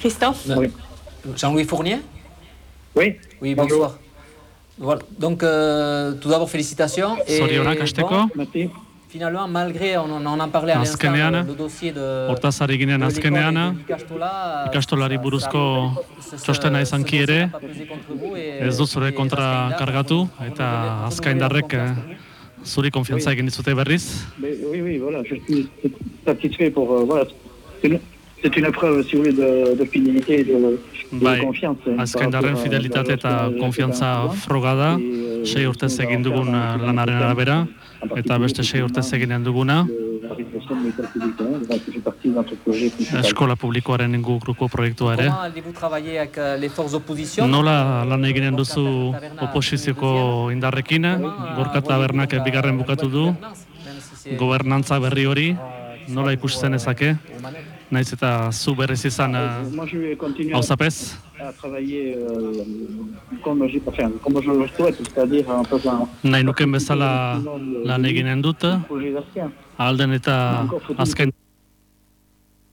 Christophe Oui. Jean-Louis Fournier Oui, Oui, Bonjour. bonsoir. Voilà. Donc, euh, tout d'abord, félicitations. Et merci. finalement, malgré, on, on en parlait à l'instant, le, dossier de... Hortaz ari ginen de azkenean, l'école et de l'ikastola, ikastolari ça- buruzko ça- ça- txostena ce izanki dossier ere, n'a pas pesé contre vous et- ez du zure et kontra Azkaindar, kargatu, vous- eta vous- vous- azkaindarrek vous- eh, zuri konfiantza egin dizute berriz. Mais, oui, oui, voilà, je suis satisfait pour. voilà, c'est une, preuve, si vous voulez, de, de fidélité et de, de Bai, confiance. hein, par azkaindarren fidelitate eta konfiantza froga da, euh, sei urtez egin dugun eh, lanaren arabera, eta beste sei urtez eginen duguna, de de de eskola publikoaren inguruko proiektua ere. Comment allez-vous travailler avec euh, les forces d'opposition? Nola lan eginen duzu oposizioko indarrekin, gorka tabernak bigarren bukatu du, gobernantza berri hori, nola ikusten ezake, naiz eta zu berriz izan eh, à, hauzapez, à travailler euh, nahi nuken bezala lan eginen dut, d'action, alden eta azken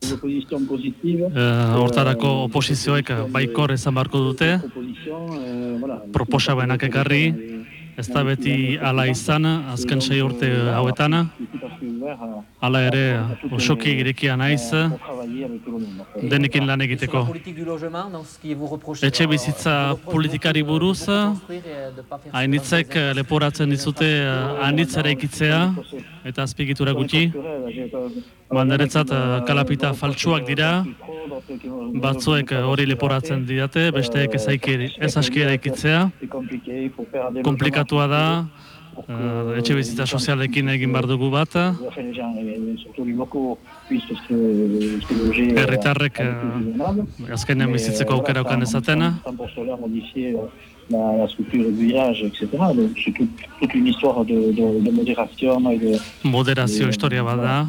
eh, hortarako oposizioek baikor izan beharko dute, euh, voilà. proposamenak ekarri, ez da beti ala izan, azken sei urte hauetan, ouvert à- hala ere osoki irekia naiz, fait. denekin lan egiteko. Etxe bizitza politikari buruz, hainitzek eh, leporatzen dizute eh, anitz eraikitzea eta azpigitura gutxi, banderetzat eh, kalapita faltsuak dira, batzuek eh, hori leporatzen didate, besteek ez, ez aski eraikitzea, C'est compliqué, il faut faire des komplikatua da, eh, etxe bizitza sozialekin egin behar dugu bat, euh, Herritarrek, eh, raisonnable. azkenean bizitzeko euh, aukera ukan euh, la, la structure du village, etc. Donc c'est tout- toute une histoire de, de, de modération et de, moderazio historia bat da,